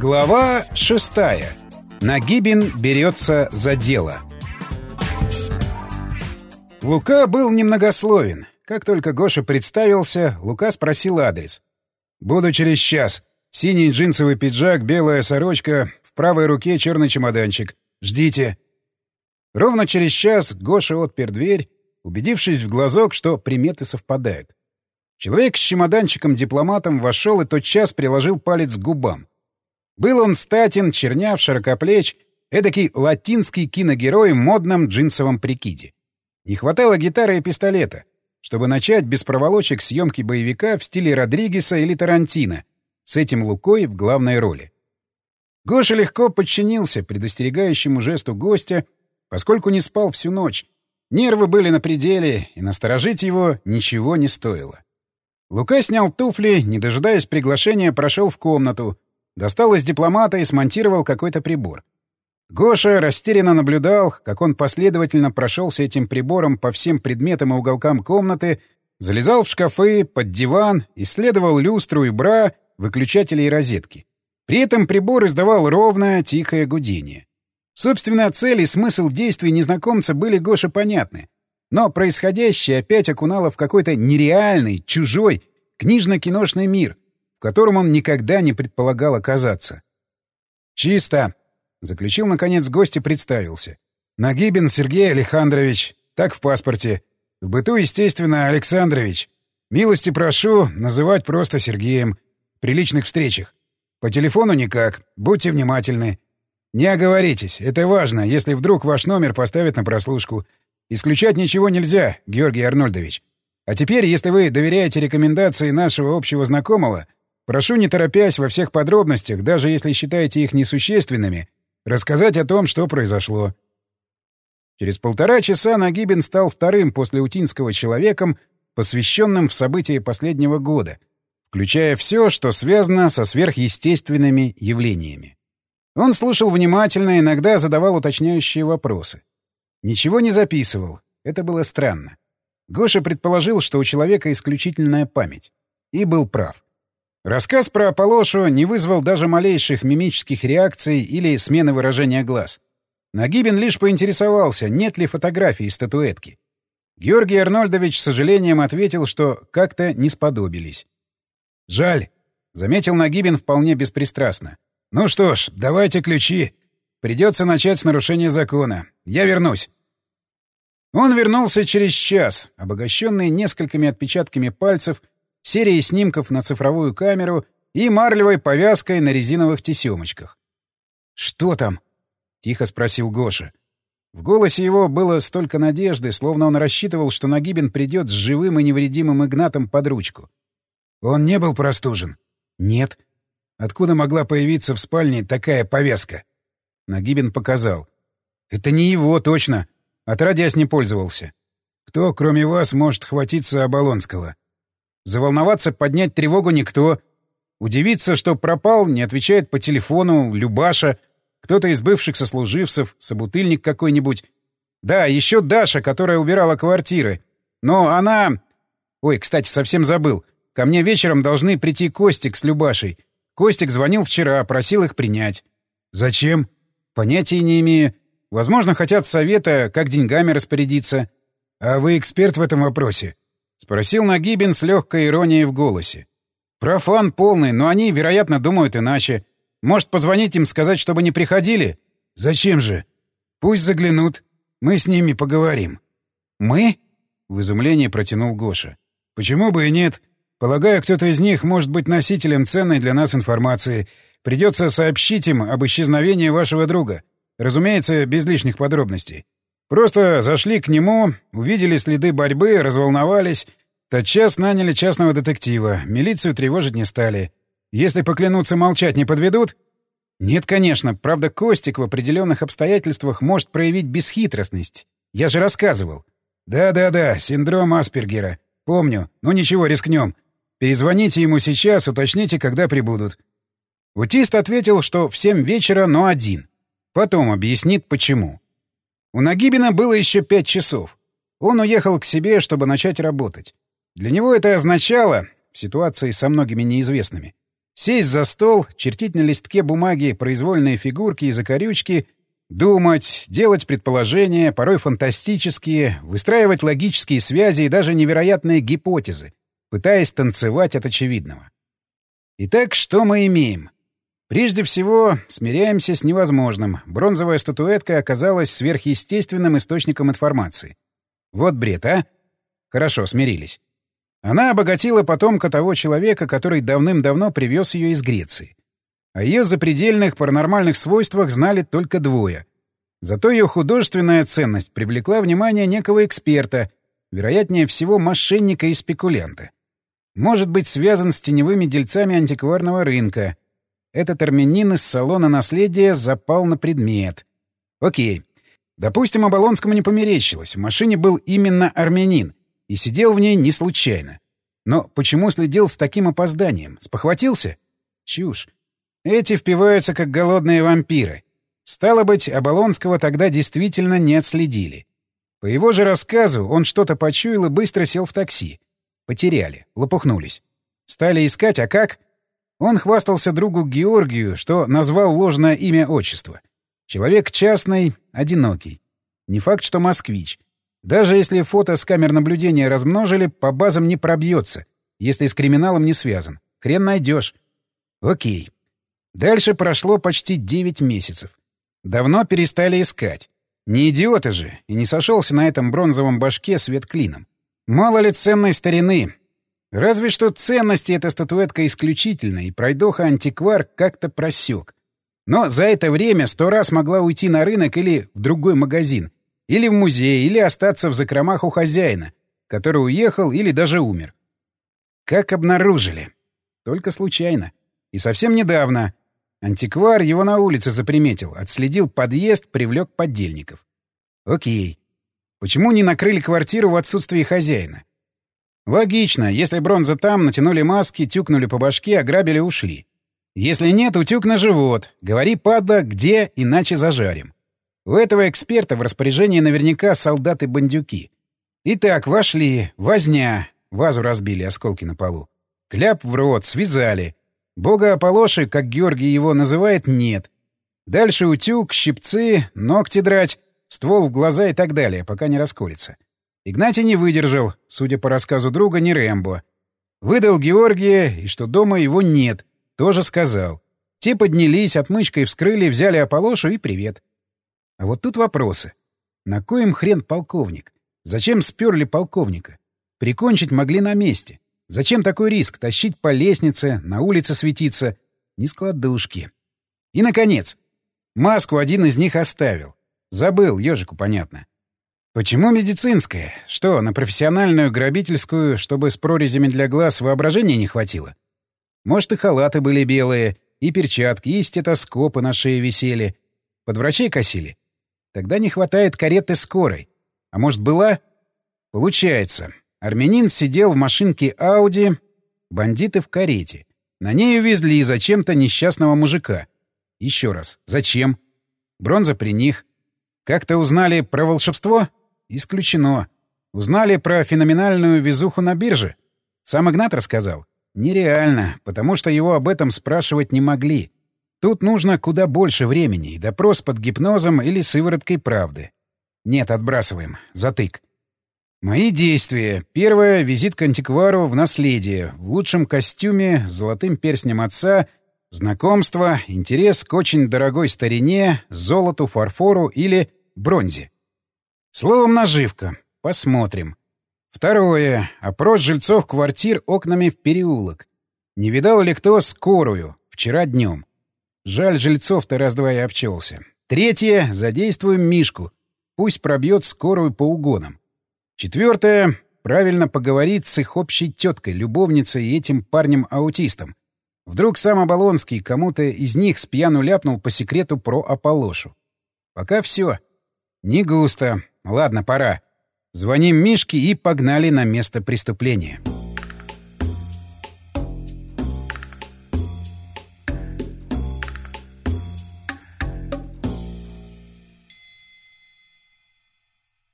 Глава шестая. Нагибин берется за дело. Лука был немногословен. Как только Гоша представился, Лука спросил адрес. «Буду через час. Синий джинсовый пиджак, белая сорочка, в правой руке черный чемоданчик. Ждите». Ровно через час Гоша отпер дверь, убедившись в глазок, что приметы совпадают. Человек с чемоданчиком-дипломатом вошел и тотчас приложил палец к губам. Был он статен, черняв, широкоплеч, эдакий латинский киногерой в модном джинсовом прикиде. Не хватало гитары и пистолета, чтобы начать без проволочек съемки боевика в стиле Родригеса или Тарантино, с этим Лукой в главной роли. Гоша легко подчинился предостерегающему жесту гостя, поскольку не спал всю ночь. Нервы были на пределе, и насторожить его ничего не стоило. Лука снял туфли, не дожидаясь приглашения, прошел в комнату, достал из дипломата и смонтировал какой-то прибор. Гоша растерянно наблюдал, как он последовательно прошелся этим прибором по всем предметам и уголкам комнаты, залезал в шкафы, под диван, исследовал люстру и бра, выключатели и розетки. При этом прибор издавал ровное, тихое гудение. Собственно, цель и смысл действий незнакомца были Гоше понятны. Но происходящее опять окунало в какой-то нереальный, чужой, книжно-киношный мир, в котором он никогда не предполагал оказаться. «Чисто!» — заключил, наконец, гость и представился. «Нагибин Сергей Александрович. Так в паспорте. В быту, естественно, Александрович. Милости прошу называть просто Сергеем. При личных встречах. По телефону никак. Будьте внимательны. Не оговоритесь. Это важно, если вдруг ваш номер поставят на прослушку. Исключать ничего нельзя, Георгий Арнольдович. А теперь, если вы доверяете рекомендации нашего общего знакомого, прошу, не торопясь во всех подробностях, даже если считаете их несущественными, рассказать о том, что произошло. Через полтора часа Нагибин стал вторым после Утинского человеком, посвященным в события последнего года, включая все, что связано со сверхъестественными явлениями. Он слушал внимательно, иногда задавал уточняющие вопросы. Ничего не записывал. Это было странно. Гоша предположил, что у человека исключительная память. И был прав. Рассказ про Аполошу не вызвал даже малейших мимических реакций или смены выражения глаз. Нагибин лишь поинтересовался, нет ли фотографии статуэтки. Георгий Арнольдович с сожалением ответил, что как-то не сподобились. «Жаль», — заметил Нагибин вполне беспристрастно. «Ну что ж, давайте ключи. Придется начать с нарушения закона. Я вернусь». Он вернулся через час, обогащенный несколькими отпечатками пальцев серией снимков на цифровую камеру и марлевой повязкой на резиновых тесемочках. «Что там?» — тихо спросил Гоша. В голосе его было столько надежды, словно он рассчитывал, что Нагибин придет с живым и невредимым Игнатом под ручку. «Он не был простужен?» «Нет». «Откуда могла появиться в спальне такая повязка?» Нагибин показал. «Это не его, точно. Отродясь не пользовался. Кто, кроме вас, может хватиться Оболонского?» Заволноваться, поднять тревогу никто. Удивиться, что пропал, не отвечает по телефону, Любаша, кто-то из бывших сослуживцев, собутыльник какой-нибудь. Да, еще Даша, которая убирала квартиры. Но она... Ой, кстати, совсем забыл. Ко мне вечером должны прийти Костик с Любашей. Костик звонил вчера, просил их принять. Зачем? Понятия не имею. Возможно, хотят совета, как деньгами распорядиться. А вы эксперт в этом вопросе? — спросил Нагибин с легкой иронией в голосе. «Профан полный, но они, вероятно, думают иначе. Может, позвонить им, сказать, чтобы не приходили?» «Зачем же? Пусть заглянут. Мы с ними поговорим». «Мы?» — в изумлении протянул Гоша. «Почему бы и нет? Полагаю, кто-то из них может быть носителем ценной для нас информации. Придется сообщить им об исчезновении вашего друга. Разумеется, без лишних подробностей. Просто зашли к нему, увидели следы борьбы, разволновались. Тотчас наняли частного детектива. Милицию тревожить не стали. Если поклянуться молчать, не подведут? Нет, конечно. Правда, Костик в определенных обстоятельствах может проявить бесхитростность. Я же рассказывал. Да-да-да, синдром Аспергера. Помню. Ну ничего, рискнем. Перезвоните ему сейчас, уточните, когда прибудут. Утист ответил, что в семь вечера, но один. Потом объяснит, почему. У Нагибина было еще пять часов. Он уехал к себе, чтобы начать работать. Для него это означало, в ситуации со многими неизвестными, Сесть за стол, чертить на листке бумаги произвольные фигурки и закорючки, думать, делать предположения, порой фантастические, выстраивать логические связи и даже невероятные гипотезы, пытаясь танцевать от очевидного. Итак, что мы имеем? Прежде всего, смиряемся с невозможным. Бронзовая статуэтка оказалась сверхъестественным источником информации. Вот бред, а? Хорошо, смирились. Она обогатила потомка того человека, который давным-давно привез ее из Греции. О ее запредельных паранормальных свойствах знали только двое. Зато ее художественная ценность привлекла внимание некого эксперта, вероятнее всего мошенника и спекулянта. Может быть связан с теневыми дельцами антикварного рынка. Этот армянин из салона наследия запал на предмет. Окей. Допустим, Оболонскому не померещилось. В машине был именно армянин. И сидел в ней не случайно. Но почему следил с таким опозданием? Спохватился? Чушь. Эти впиваются, как голодные вампиры. Стало быть, Оболонского тогда действительно не отследили. По его же рассказу он что-то почуял и быстро сел в такси. Потеряли, лопухнулись. Стали искать, а как? Он хвастался другу Георгию, что назвал ложное имя отчества. Человек частный, одинокий. Не факт, что москвич. Даже если фото с камер наблюдения размножили, по базам не пробьется, если с криминалом не связан. Хрен найдешь. Окей. Дальше прошло почти 9 месяцев. Давно перестали искать. Не идиоты же, и не сошелся на этом бронзовом башке свет клином. Мало ли ценной старины, Разве что ценности эта статуэтка исключительна, и пройдоха-антиквар как-то просек. Но за это время сто раз могла уйти на рынок или в другой магазин, или в музей, или остаться в закромах у хозяина, который уехал или даже умер. Как обнаружили? Только случайно. И совсем недавно. Антиквар его на улице заприметил, отследил подъезд, привлек поддельников. Окей. Почему не накрыли квартиру в отсутствии хозяина? Логично, если бронза там, натянули маски, тюкнули по башке, ограбили, ушли. Если нет, утюг на живот. Говори, падла, где, иначе зажарим. У этого эксперта в распоряжении наверняка солдаты-бандюки. Итак, вошли, возня. Вазу разбили, осколки на полу. Кляп в рот, связали. Бога Аполоши, как Георгий его называет, нет. Дальше утюг, щипцы, ногти драть, ствол в глаза и так далее, пока не расколется. Игнатий не выдержал, судя по рассказу друга, не Рэмбо. Выдал Георгия, и что дома его нет, тоже сказал. Те поднялись, отмычкой вскрыли, взяли Аполошу и привет. А вот тут вопросы. На коем хрен полковник? Зачем сперли полковника? Прикончить могли на месте. Зачем такой риск? Тащить по лестнице, на улице светиться? Не складушки. И, наконец, маску один из них оставил. Забыл, ежику понятно. Почему медицинская? Что, на профессиональную грабительскую, чтобы с прорезями для глаз воображения не хватило? Может, и халаты были белые, и перчатки, и стетоскопы на шее висели. Под врачей косили? Тогда не хватает кареты скорой. А может, была? Получается, армянин сидел в машинке Ауди, бандиты в карете. На ней увезли зачем-то несчастного мужика. Еще раз, зачем? Бронза при них. Как-то узнали про волшебство? Исключено. Узнали про феноменальную везуху на бирже? Сам Игнат рассказал? Нереально, потому что его об этом спрашивать не могли. Тут нужно куда больше времени и допрос под гипнозом или сывороткой правды. Нет, отбрасываем. Затык. Мои действия. Первое — визит к антиквару в наследие. В лучшем костюме, с золотым перстнем отца, знакомство, интерес к очень дорогой старине, золоту, фарфору или бронзе. Словом, наживка. Посмотрим. Второе. Опрос жильцов квартир окнами в переулок. Не видал ли кто скорую? Вчера днем. Жаль, жильцов-то раз-два и обчелся. Третье. Задействуем Мишку. Пусть пробьет скорую по угонам. Четвертое. Правильно поговорить с их общей теткой, любовницей и этим парнем-аутистом. Вдруг сам Оболонский кому-то из них с пьяну ляпнул по секрету про Аполошу. Пока все. Не густо. Ладно, пора. Звоним Мишке и погнали на место преступления.